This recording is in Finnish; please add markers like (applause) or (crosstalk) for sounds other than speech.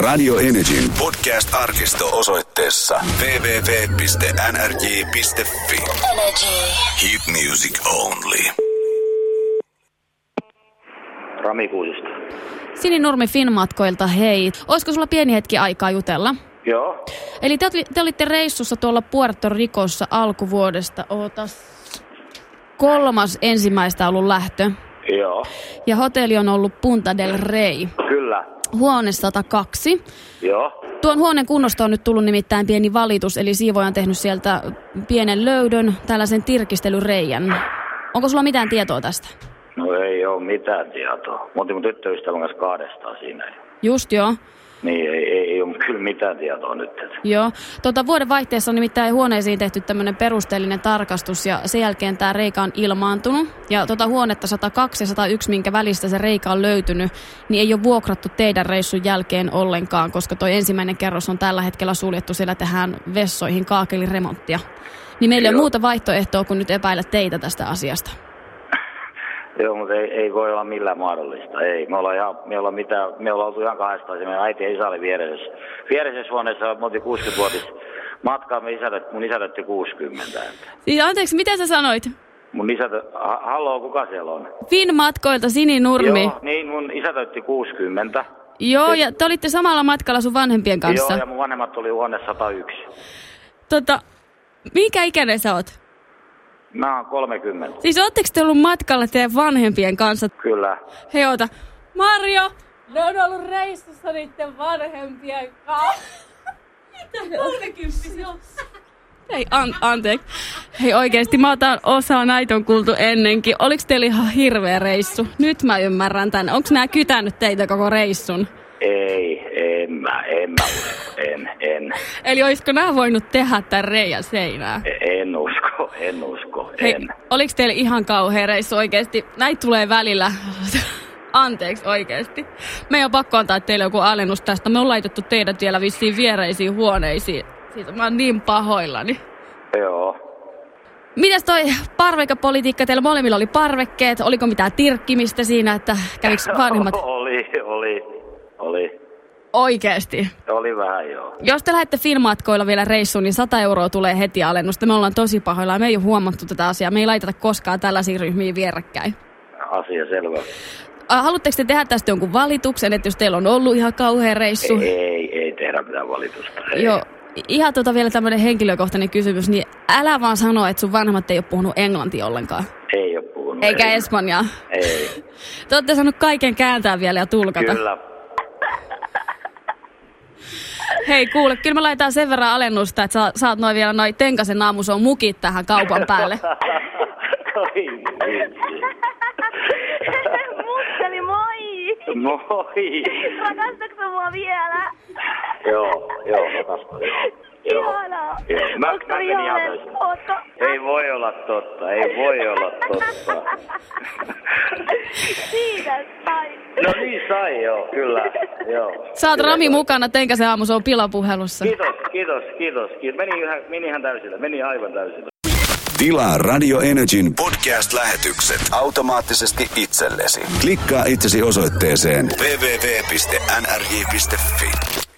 Radio Energyn podcast-arkisto osoitteessa www.nrj.fi. Energy. Hit music only. Rami Kuusista. Sini Nurmi Finmatkoilta, hei. Olisiko sulla pieni hetki aikaa jutella? Joo. Eli te, oli- te olitte reissussa tuolla Puerto Ricossa alkuvuodesta. Ootas kolmas ensimmäistä ollut lähtö. Joo. Ja hotelli on ollut Punta del Rey. Kyllä. Huone 102. Joo. Tuon huoneen kunnosta on nyt tullut nimittäin pieni valitus, eli siivoja on tehnyt sieltä pienen löydön, tällaisen tirkistelyreijän. Onko sulla mitään tietoa tästä? No ei ole mitään tietoa. Mä otin mun tyttöystävän kanssa kahdestaan siinä. Just joo. Niin, ei, ei, ei ole kyllä mitään tietoa nyt. Joo. Tota, vuoden vaihteessa on nimittäin huoneisiin tehty tämmöinen perusteellinen tarkastus ja sen jälkeen tämä reikä on ilmaantunut. Ja tota huonetta 102 ja 101, minkä välistä se reikä on löytynyt, niin ei ole vuokrattu teidän reissun jälkeen ollenkaan, koska toi ensimmäinen kerros on tällä hetkellä suljettu, siellä tehdään vessoihin kaakeliremonttia. Niin meillä ei ole muuta vaihtoehtoa kuin nyt epäillä teitä tästä asiasta. Joo, mutta ei, ei voi olla millään mahdollista. Ei. Me ollaan, ihan, me ollaan, mitään, me ollaan oltu ihan kahdestaan. Meidän äiti ja isä oli vieressä. Vieresessä huoneessa me oltiin 60-vuotis matkaa. Me isä, mun isä täytti 60. Siis anteeksi, mitä sä sanoit? Mun isä, ha, halloo, kuka siellä on? Fin-matkoilta Sini Nurmi. Joo, niin mun isä täytti 60. Joo, ja te olitte samalla matkalla sun vanhempien kanssa. Joo, ja mun vanhemmat oli huone 101. Tota, minkä ikäinen sä oot? Mä oon 30. Siis ootteko te ollut matkalla teidän vanhempien kanssa? Kyllä. Hei oota. Marjo, ne on ollut reissussa niiden vanhempien kanssa. Mitä 30 Ei, an, anteeksi. Hei oikeesti, mä otan osaa, näitä on kuultu ennenkin. Oliks teillä ihan hirveä reissu? Nyt mä ymmärrän tän. Onks nää kytänyt teitä koko reissun? Ei, en mä, en mä en, en, Eli olisiko nää voinut tehdä tän reijän seinään? en usko, en usko, Hei, en. oliks teille ihan kauhea reissu oikeesti? Näitä tulee välillä. (laughs) Anteeksi oikeesti. Meidän on pakko antaa teille joku alennus tästä. Me on laitettu teidät vielä vissiin viereisiin huoneisiin. Siitä mä oon niin pahoillani. Joo. Mitäs toi parvekapolitiikka? Teillä molemmilla oli parvekkeet. Oliko mitään tirkkimistä siinä, että käviks (laughs) vanhemmat Oli, oli, oli, oikeesti? oli vähän joo. Jos te lähdette filmatkoilla vielä reissuun, niin 100 euroa tulee heti alennusta. Me ollaan tosi pahoilla. Me ei ole huomattu tätä asiaa. Me ei laiteta koskaan tällaisiin ryhmiin vierekkäin. Asia selvä. Haluatteko te tehdä tästä jonkun valituksen, että jos teillä on ollut ihan kauhea reissu? Ei, ei tehdä mitään valitusta. Ei. Joo. Ihan tota vielä tämmöinen henkilökohtainen kysymys, niin älä vaan sano, että sun vanhemmat ei ole puhunut englantia ollenkaan. Ei ole puhunut. Eikä ei. espanjaa. Ei, (laughs) Te olette saanut kaiken kääntää vielä ja tulkata. kyllä. Hei kuule, kyllä me laitetaan sen verran alennusta, että sä, saat noin vielä noin Tenkasen aamuson mukit tähän kaupan päälle. (laughs) Mukkeli, moi! Moi. Rakastatko mua vielä? Joo, joo, rakastan. Joo. Ihanaa. Joo. Mä, Onks mä toi menin ihan Joone? täysin. Ootko? Ei voi olla totta, ei voi olla totta. (laughs) No niin sai, joo, kyllä. Joo. Saat Kyllä Rami sai. mukana Tenkasen aamuson pilapuhelussa. Kiitos, kiitos, kiitos. kiitos. Meni, ihan, meni ihan täysillä, meni aivan täysillä. Tilaa Radio Energyn podcast-lähetykset automaattisesti itsellesi. Klikkaa itsesi osoitteeseen www.nrj.fi.